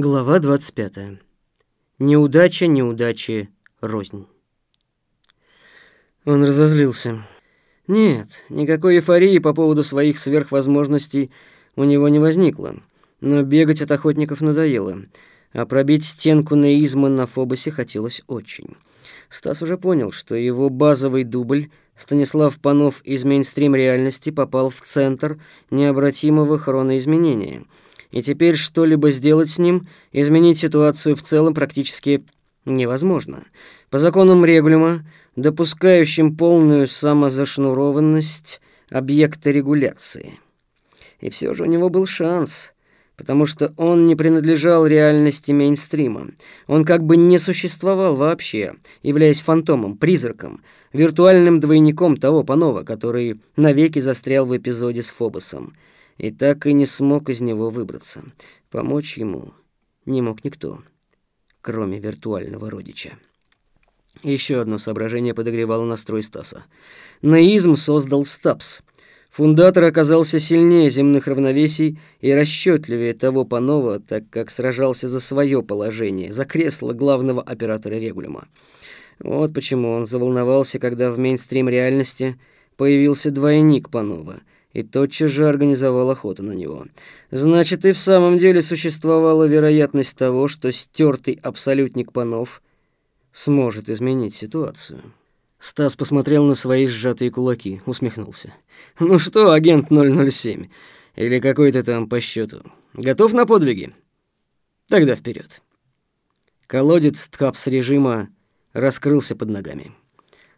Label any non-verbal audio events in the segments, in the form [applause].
Глава 25. Неудача, неудачи, рознь. Он разозлился. Нет, никакой эйфории по поводу своих сверхвозможностей у него не возникло. Но бегать от охотников надоело, а пробить стенку наизма на Фобосе хотелось очень. Стас уже понял, что его базовый дубль Станислав Панов из мейнстрим реальности попал в центр необратимого хроноизменения — и теперь что-либо сделать с ним, изменить ситуацию в целом практически невозможно. По законам регулима, допускающим полную самозашнурованность объекта регуляции. И все же у него был шанс, потому что он не принадлежал реальности мейнстрима. Он как бы не существовал вообще, являясь фантомом, призраком, виртуальным двойником того Панова, который навеки застрял в эпизоде с Фобосом и так и не смог из него выбраться. Помочь ему не мог никто, кроме виртуального родича. Еще одно соображение подогревало настрой Стаса. Наизм создал Стапс. Фундатор оказался сильнее земных равновесий и расчетливее того Панова, так как сражался за свое положение, за кресло главного оператора регулима. Вот почему он заволновался, когда в мейнстрим реальности появился двойник Панова — и тотчас же организовал охоту на него. Значит, и в самом деле существовала вероятность того, что стертый абсолютник Панов сможет изменить ситуацию. Стас посмотрел на свои сжатые кулаки, усмехнулся. «Ну что, агент 007, или какой то там по счету, готов на подвиги? Тогда вперед. Колодец ткапс режима раскрылся под ногами.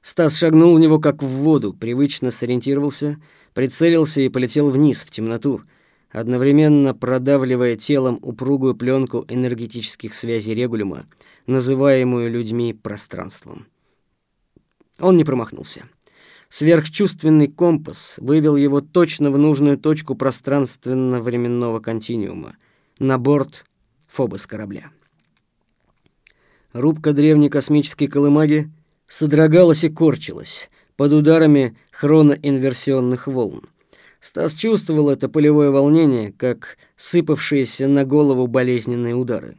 Стас шагнул в него как в воду, привычно сориентировался — прицелился и полетел вниз, в темноту, одновременно продавливая телом упругую пленку энергетических связей регулима, называемую людьми пространством. Он не промахнулся. Сверхчувственный компас вывел его точно в нужную точку пространственно-временного континуума, на борт Фобос корабля. Рубка древней космической колымаги содрогалась и корчилась, под ударами хроноинверсионных волн. Стас чувствовал это полевое волнение, как сыпавшиеся на голову болезненные удары.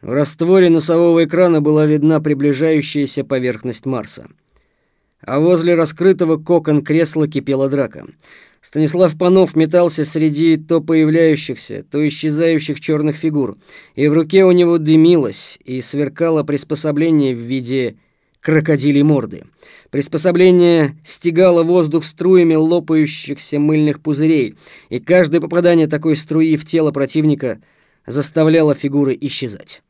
В растворе носового экрана была видна приближающаяся поверхность Марса. А возле раскрытого кокон кресла кипела драка. Станислав Панов метался среди то появляющихся, то исчезающих черных фигур, и в руке у него дымилось и сверкало приспособление в виде крокодилей морды. Приспособление стегало воздух струями лопающихся мыльных пузырей, и каждое попадание такой струи в тело противника заставляло фигуры исчезать.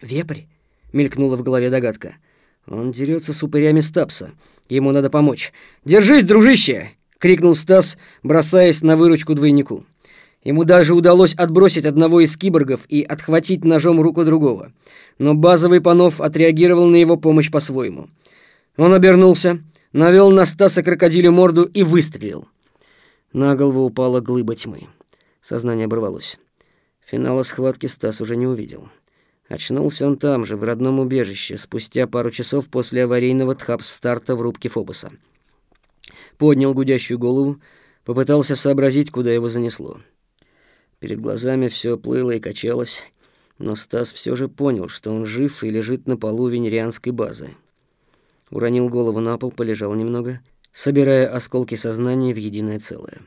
«Вепрь?» — мелькнула в голове догадка. «Он дерется с упырями Стапса. Ему надо помочь. Держись, дружище!» — крикнул Стас, бросаясь на выручку двойнику. Ему даже удалось отбросить одного из киборгов и отхватить ножом руку другого. Но базовый Панов отреагировал на его помощь по-своему. Он обернулся, навел на Стаса крокодилю морду и выстрелил. На голову упала глыба тьмы. Сознание оборвалось. Финала схватки Стас уже не увидел. Очнулся он там же, в родном убежище, спустя пару часов после аварийного тхапс-старта в рубке Фобоса. Поднял гудящую голову, попытался сообразить, куда его занесло. Перед глазами все плыло и качалось, но Стас все же понял, что он жив и лежит на полу венерианской базы. Уронил голову на пол, полежал немного, собирая осколки сознания в единое целое.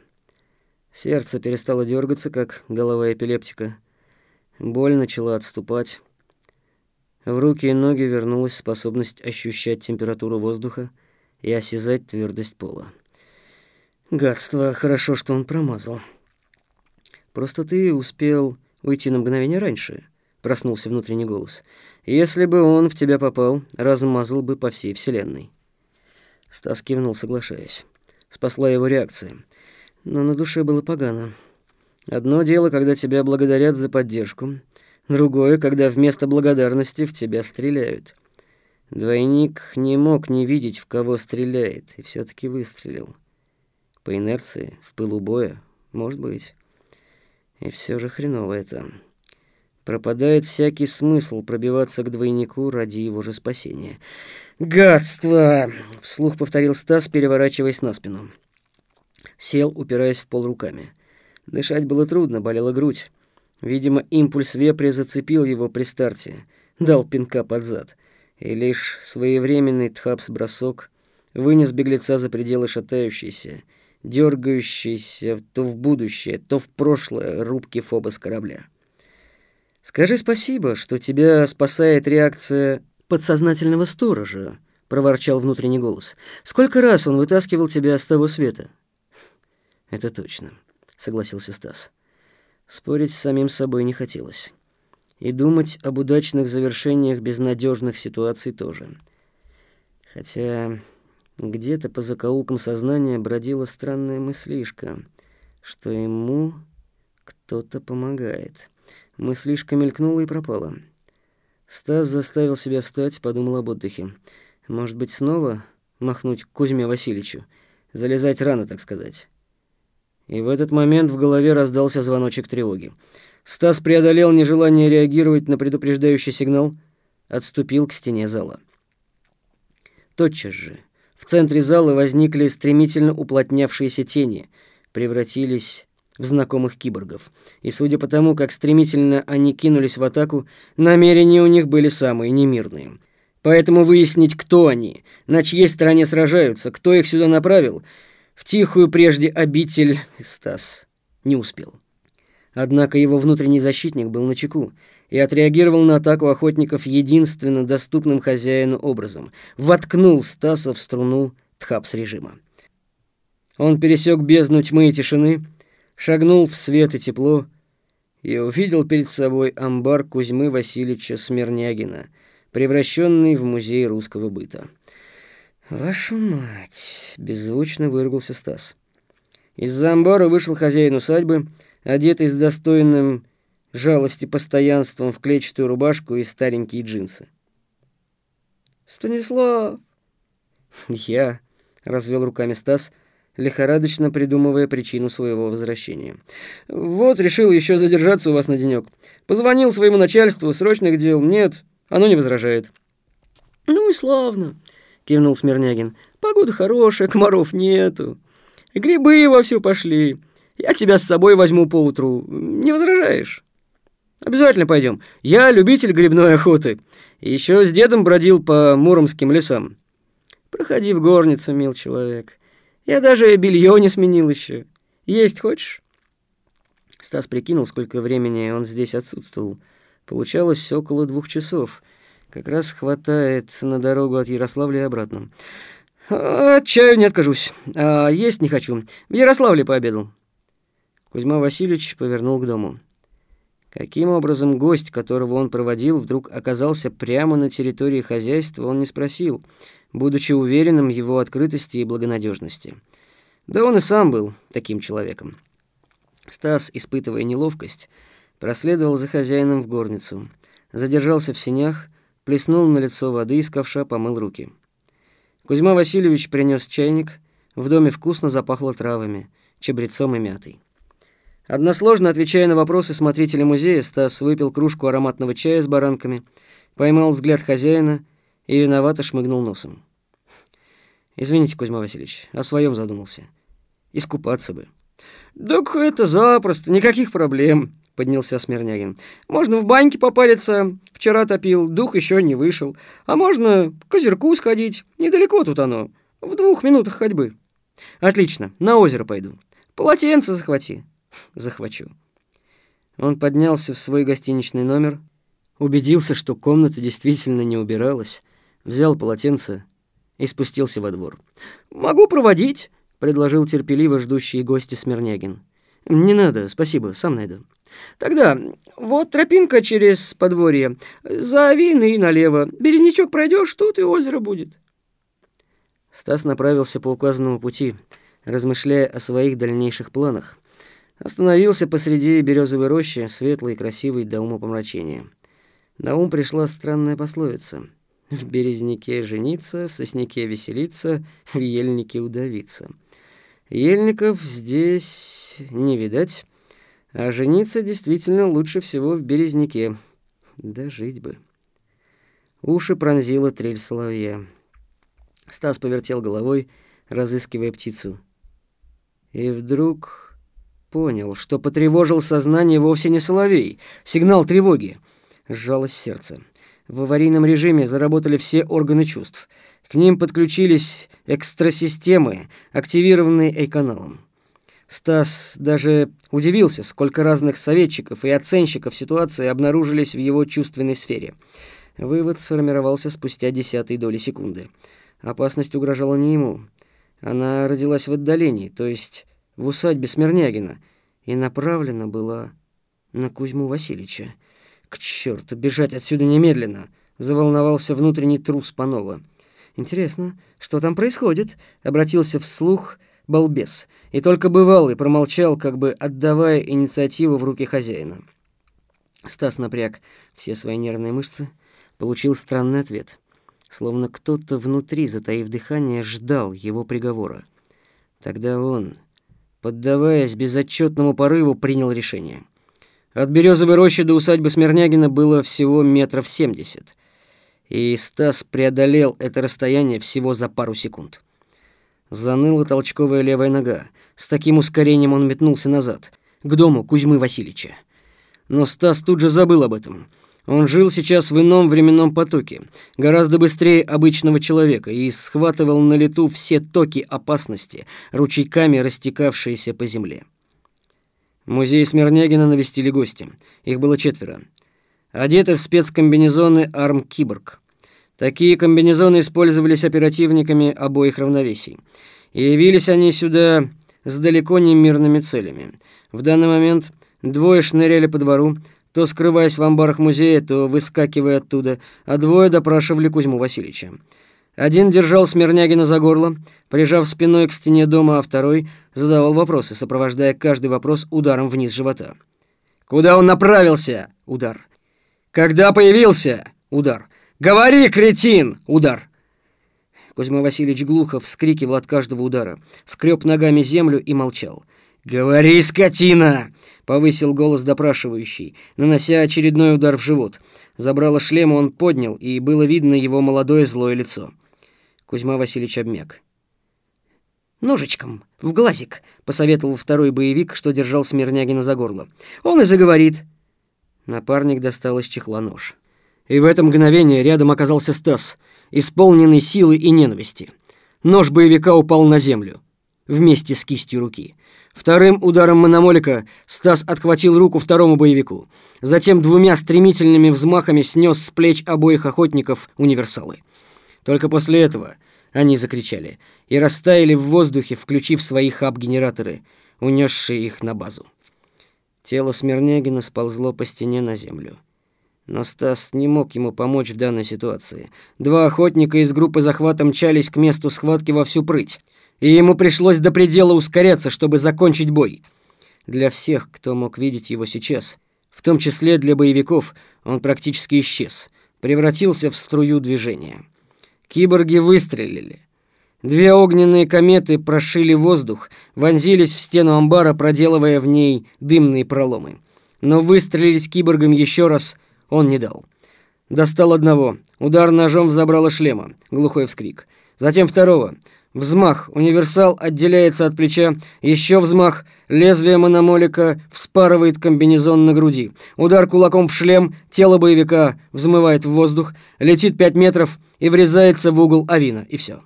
Сердце перестало дергаться, как голова эпилептика. Боль начала отступать. В руки и ноги вернулась способность ощущать температуру воздуха и осязать твердость пола. Гадство, хорошо, что он промазал. Просто ты успел уйти на мгновение раньше, проснулся внутренний голос. Если бы он в тебя попал, размазал бы по всей вселенной. Стас кивнул, соглашаясь. Спасла его реакция. Но на душе было погано. Одно дело, когда тебя благодарят за поддержку, другое, когда вместо благодарности в тебя стреляют. Двойник не мог не видеть, в кого стреляет, и все таки выстрелил. По инерции, в пылу боя, может быть. И все же хреново это. Пропадает всякий смысл пробиваться к двойнику ради его же спасения. «Гадство!» — вслух повторил Стас, переворачиваясь на спину. Сел, упираясь в пол руками. Дышать было трудно, болела грудь. Видимо, импульс вепря зацепил его при старте, дал пинка под зад, и лишь своевременный тхапс-бросок вынес беглеца за пределы шатающейся, дергающейся то в будущее, то в прошлое рубки Фобос корабля. «Скажи спасибо, что тебя спасает реакция подсознательного сторожа», — проворчал внутренний голос. «Сколько раз он вытаскивал тебя с того света?» «Это точно», — согласился Стас. Спорить с самим собой не хотелось. И думать об удачных завершениях безнадежных ситуаций тоже. Хотя где-то по закоулкам сознания бродила странная мыслишка, что ему кто-то помогает. Мыслишка мелькнула и пропала. Стас заставил себя встать, подумал об отдыхе. Может быть, снова махнуть к Кузьме Васильевичу? Залезать рано, так сказать. И в этот момент в голове раздался звоночек тревоги. Стас преодолел нежелание реагировать на предупреждающий сигнал, отступил к стене зала. Тотчас же в центре зала возникли стремительно уплотнявшиеся тени, превратились в знакомых киборгов. И судя по тому, как стремительно они кинулись в атаку, намерения у них были самые немирные. Поэтому выяснить, кто они, на чьей стороне сражаются, кто их сюда направил, в тихую прежде обитель Стас не успел. Однако его внутренний защитник был на чеку и отреагировал на атаку охотников единственно доступным хозяину образом. Воткнул Стаса в струну тхапс-режима. Он пересек бездну тьмы и тишины, шагнул в свет и тепло и увидел перед собой амбар Кузьмы Васильевича Смирнягина, превращенный в музей русского быта. «Вашу мать!» — беззвучно выругался Стас. Из-за амбара вышел хозяин усадьбы, одетый с достойным жалости постоянством в клетчатую рубашку и старенькие джинсы. «Станислав!» [laughs] «Я», — развел руками Стас, — лихорадочно придумывая причину своего возвращения. «Вот, решил еще задержаться у вас на денек. Позвонил своему начальству, срочных дел нет, оно не возражает». «Ну и славно», — кивнул Смирнягин. «Погода хорошая, комаров нету. Грибы вовсю пошли. Я тебя с собой возьму поутру. Не возражаешь?» «Обязательно пойдем. Я любитель грибной охоты. Еще с дедом бродил по муромским лесам». «Проходи в горницу, мил человек». Я даже белье не сменил еще. Есть хочешь?» Стас прикинул, сколько времени он здесь отсутствовал. Получалось около двух часов. Как раз хватает на дорогу от Ярославля и обратно. «От чаю не откажусь. А есть не хочу. В Ярославле пообедал». Кузьма Васильевич повернул к дому. Каким образом гость, которого он проводил, вдруг оказался прямо на территории хозяйства, он не спросил будучи уверенным в его открытости и благонадежности. Да он и сам был таким человеком. Стас, испытывая неловкость, проследовал за хозяином в горницу, задержался в сенях, плеснул на лицо воды из ковша, помыл руки. Кузьма Васильевич принес чайник, в доме вкусно запахло травами, чабрецом и мятой. Односложно отвечая на вопросы смотрителя музея, Стас выпил кружку ароматного чая с баранками, поймал взгляд хозяина и виновато шмыгнул носом. «Извините, Кузьма Васильевич, о своем задумался. Искупаться бы». «Так это запросто, никаких проблем», — поднялся Смирнягин. «Можно в баньке попариться, вчера топил, дух еще не вышел. А можно к озерку сходить, недалеко тут оно, в двух минутах ходьбы». «Отлично, на озеро пойду. Полотенце захвати». «Захвачу». Он поднялся в свой гостиничный номер, убедился, что комната действительно не убиралась, взял полотенце и спустился во двор. «Могу проводить», — предложил терпеливо ждущий гости Смирнягин. «Не надо, спасибо, сам найду». «Тогда вот тропинка через подворье, за авиной и налево. Березнячок пройдешь, тут и озеро будет». Стас направился по указанному пути, размышляя о своих дальнейших планах. Остановился посреди березовой рощи, светлой и красивой до умопомрачения. На ум пришла странная пословица — в березняке жениться, в сосняке веселиться, в ельнике удавиться. Ельников здесь не видать, а жениться действительно лучше всего в березняке. Да жить бы. Уши пронзила трель соловья. Стас повертел головой, разыскивая птицу. И вдруг Понял, что потревожил сознание вовсе не соловей. Сигнал тревоги. Сжалось сердце. В аварийном режиме заработали все органы чувств. К ним подключились экстрасистемы, активированные Эй-каналом. Стас даже удивился, сколько разных советчиков и оценщиков ситуации обнаружились в его чувственной сфере. Вывод сформировался спустя десятые доли секунды. Опасность угрожала не ему. Она родилась в отдалении, то есть в усадьбе Смирнягина, и направлена была на Кузьму Васильевича. К черту, бежать отсюда немедленно! Заволновался внутренний трус Панова. Интересно, что там происходит? Обратился вслух балбес. И только бывал и промолчал, как бы отдавая инициативу в руки хозяина. Стас напряг все свои нервные мышцы, получил странный ответ. Словно кто-то внутри, затаив дыхание, ждал его приговора. Тогда он, поддаваясь безотчетному порыву, принял решение. От Березовой рощи до усадьбы Смирнягина было всего метров семьдесят, и Стас преодолел это расстояние всего за пару секунд. Заныла толчковая левая нога. С таким ускорением он метнулся назад, к дому Кузьмы Васильевича. Но Стас тут же забыл об этом. Он жил сейчас в ином временном потоке, гораздо быстрее обычного человека, и схватывал на лету все токи опасности, ручейками растекавшиеся по земле. Музей Смирнягина навестили гости. Их было четверо. Одеты в спецкомбинезоны «Арм-Киборг». Такие комбинезоны использовались оперативниками обоих равновесий. И явились они сюда с далеко не мирными целями. В данный момент двое шныряли по двору, то скрываясь в амбарах музея, то выскакивая оттуда, а двое допрашивали Кузьму Васильевича. Один держал Смирнягина за горло, прижав спиной к стене дома, а второй задавал вопросы, сопровождая каждый вопрос ударом вниз живота. «Куда он направился?» — удар. «Когда появился?» — удар. «Говори, кретин!» — удар. Кузьма Васильевич глухо вскрикивал от каждого удара, скреб ногами землю и молчал. «Говори, скотина!» — повысил голос допрашивающий, нанося очередной удар в живот. Забрало шлема он поднял, и было видно его молодое злое лицо. Кузьма Васильевич обмяк. «Ножичком, в глазик», — посоветовал второй боевик, что держал Смирнягина за горло. «Он и заговорит». Напарник достал из чехла нож. И в это мгновение рядом оказался Стас, исполненный силы и ненависти. Нож боевика упал на землю, вместе с кистью руки. Вторым ударом мономолика Стас отхватил руку второму боевику. Затем двумя стремительными взмахами снес с плеч обоих охотников универсалы. Только после этого они закричали и растаяли в воздухе, включив свои хаб-генераторы, унесшие их на базу. Тело Смирнягина сползло по стене на землю. Но Стас не мог ему помочь в данной ситуации. Два охотника из группы захвата мчались к месту схватки во всю прыть, и ему пришлось до предела ускоряться, чтобы закончить бой. Для всех, кто мог видеть его сейчас, в том числе для боевиков, он практически исчез, превратился в струю движения. Киборги выстрелили. Две огненные кометы прошили воздух, вонзились в стену амбара, проделывая в ней дымные проломы. Но выстрелить киборгом еще раз он не дал. Достал одного. Удар ножом в забрало шлема. Глухой вскрик. Затем второго. Взмах. Универсал отделяется от плеча. Еще взмах. Лезвие мономолика вспарывает комбинезон на груди. Удар кулаком в шлем. Тело боевика взмывает в воздух. Летит пять метров и врезается в угол авина. И все.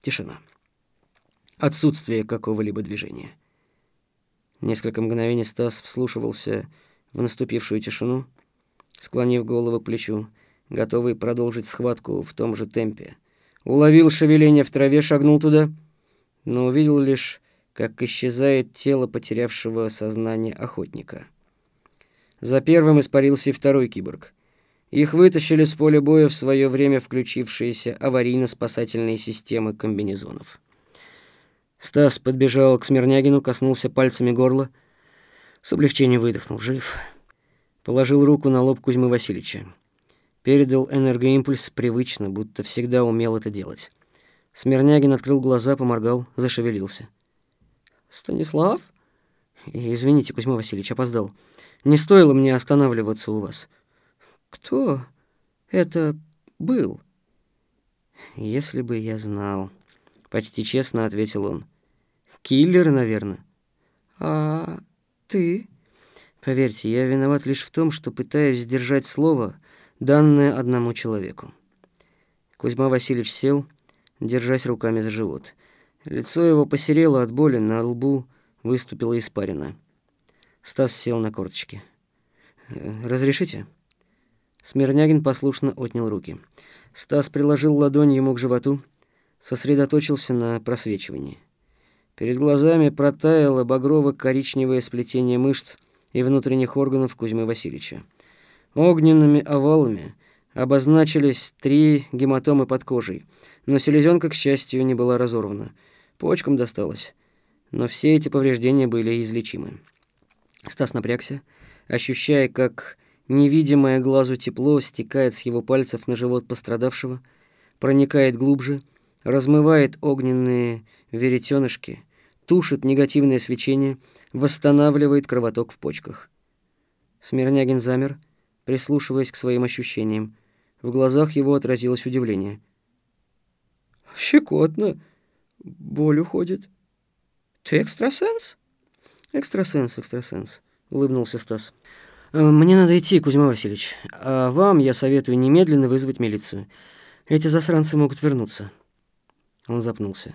Тишина. Отсутствие какого-либо движения. Несколько мгновений Стас вслушивался в наступившую тишину склонив голову к плечу, готовый продолжить схватку в том же темпе. Уловил шевеление в траве, шагнул туда, но увидел лишь, как исчезает тело потерявшего сознание охотника. За первым испарился и второй киборг. Их вытащили с поля боя в свое время включившиеся аварийно-спасательные системы комбинезонов. Стас подбежал к Смирнягину, коснулся пальцами горла, с облегчением выдохнул, жив. Положил руку на лоб Кузьмы Васильевича. Передал энергоимпульс привычно, будто всегда умел это делать. Смирнягин открыл глаза, поморгал, зашевелился. «Станислав?» «Извините, Кузьма Васильевич, опоздал. Не стоило мне останавливаться у вас». «Кто это был?» «Если бы я знал...» Почти честно ответил он. «Киллер, наверное». «А ты?» «Поверьте, я виноват лишь в том, что пытаюсь сдержать слово, данное одному человеку». Кузьма Васильевич сел, держась руками за живот. Лицо его посерело от боли, на лбу выступила испарина. Стас сел на корточки. «Э, «Разрешите?» Смирнягин послушно отнял руки. Стас приложил ладонь ему к животу, сосредоточился на просвечивании. Перед глазами протаяло багрово-коричневое сплетение мышц и внутренних органов Кузьмы Васильевича. Огненными овалами обозначились три гематомы под кожей, но селезенка, к счастью, не была разорвана. Почкам досталось, но все эти повреждения были излечимы. Стас напрягся, ощущая, как невидимое глазу тепло стекает с его пальцев на живот пострадавшего, проникает глубже, размывает огненные веретенышки, тушит негативное свечение, восстанавливает кровоток в почках. Смирнягин замер, прислушиваясь к своим ощущениям. В глазах его отразилось удивление. «Щекотно. Боль уходит. Ты экстрасенс?» «Экстрасенс, экстрасенс», — улыбнулся Стас. «Э, «Мне надо идти, Кузьма Васильевич. А вам я советую немедленно вызвать милицию. Эти засранцы могут вернуться». Он запнулся.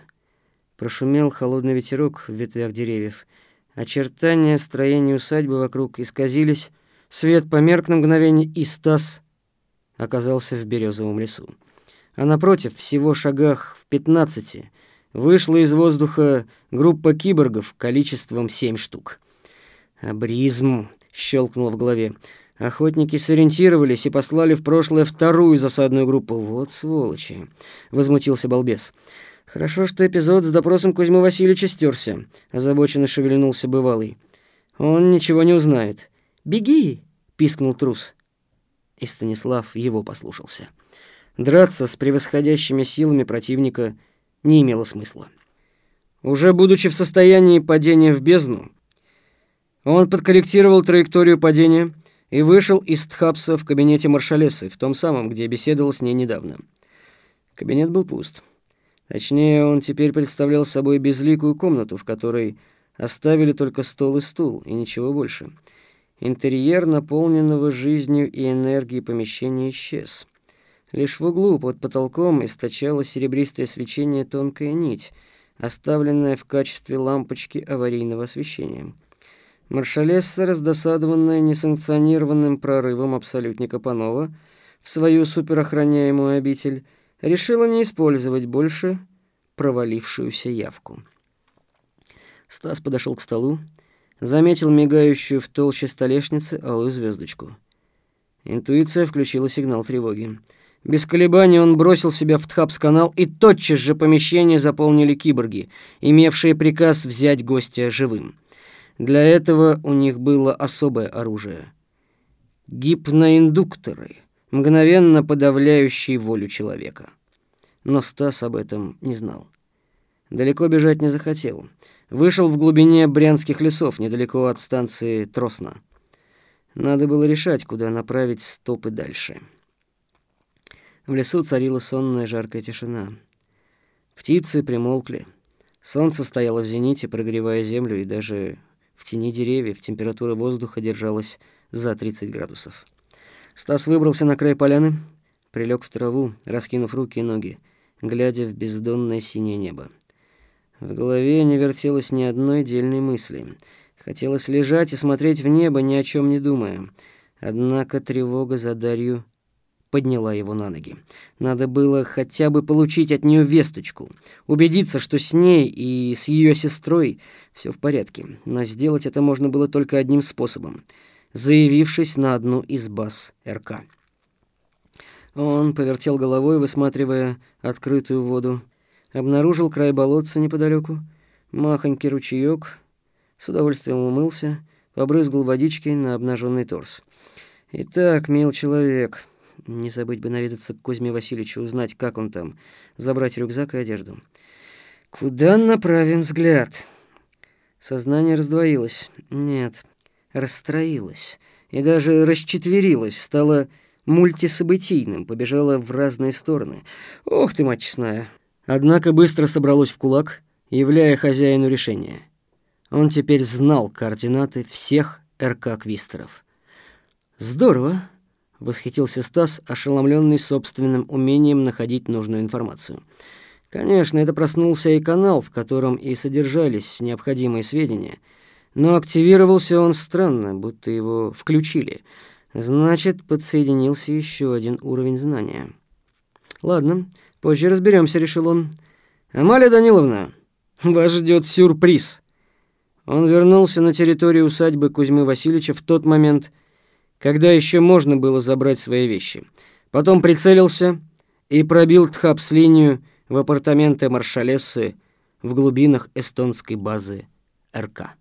Прошумел холодный ветерок в ветвях деревьев. Очертания строения усадьбы вокруг исказились, свет померк на мгновение, и Стас оказался в березовом лесу. А напротив, всего шагах в пятнадцати, вышла из воздуха группа киборгов количеством семь штук. «Абризм!» — щелкнуло в голове. Охотники сориентировались и послали в прошлое вторую засадную группу. «Вот сволочи!» — возмутился балбес. «Хорошо, что эпизод с допросом Кузьмы Васильевича стерся», — озабоченно шевельнулся бывалый. «Он ничего не узнает». «Беги!» — пискнул трус. И Станислав его послушался. Драться с превосходящими силами противника не имело смысла. Уже будучи в состоянии падения в бездну, он подкорректировал траекторию падения и вышел из Тхапса в кабинете маршалесы, в том самом, где беседовал с ней недавно. Кабинет был пуст. Точнее, он теперь представлял собой безликую комнату, в которой оставили только стол и стул, и ничего больше. Интерьер наполненного жизнью и энергией помещения исчез. Лишь в углу под потолком источала серебристое свечение тонкая нить, оставленная в качестве лампочки аварийного освещения. Маршалесса, раздосадованная несанкционированным прорывом абсолютника Панова в свою суперохраняемую обитель, решила не использовать больше провалившуюся явку. Стас подошел к столу, заметил мигающую в толще столешницы алую звездочку. Интуиция включила сигнал тревоги. Без колебаний он бросил себя в Тхапс-канал, и тотчас же помещение заполнили киборги, имевшие приказ взять гостя живым. Для этого у них было особое оружие — гипноиндукторы — мгновенно подавляющий волю человека. Но Стас об этом не знал. Далеко бежать не захотел. Вышел в глубине брянских лесов, недалеко от станции Тросна. Надо было решать, куда направить стопы дальше. В лесу царила сонная жаркая тишина. Птицы примолкли. Солнце стояло в зените, прогревая землю, и даже в тени деревьев температура воздуха держалась за 30 градусов. Стас выбрался на край поляны, прилег в траву, раскинув руки и ноги, глядя в бездонное синее небо. В голове не вертелось ни одной дельной мысли. Хотелось лежать и смотреть в небо, ни о чем не думая. Однако тревога за Дарью подняла его на ноги. Надо было хотя бы получить от нее весточку, убедиться, что с ней и с ее сестрой все в порядке. Но сделать это можно было только одним способом — заявившись на одну из баз РК. Он повертел головой, высматривая открытую воду, обнаружил край болотца неподалеку, махонький ручеек, с удовольствием умылся, побрызгал водички на обнаженный торс. «Итак, мил человек, не забыть бы наведаться к Кузьме Васильевичу, узнать, как он там, забрать рюкзак и одежду. Куда направим взгляд?» Сознание раздвоилось. «Нет, расстроилась и даже расчетверилась, стала мультисобытийным, побежала в разные стороны. Ох ты, мать честная! Однако быстро собралось в кулак, являя хозяину решение. Он теперь знал координаты всех РК-квистеров. «Здорово!» — восхитился Стас, ошеломленный собственным умением находить нужную информацию. Конечно, это проснулся и канал, в котором и содержались необходимые сведения, но активировался он странно, будто его включили. Значит, подсоединился еще один уровень знания. «Ладно, позже разберемся», — решил он. «Амалия Даниловна, вас ждет сюрприз». Он вернулся на территорию усадьбы Кузьмы Васильевича в тот момент, когда еще можно было забрать свои вещи. Потом прицелился и пробил Тхапс-линию в апартаменты маршалессы в глубинах эстонской базы РК.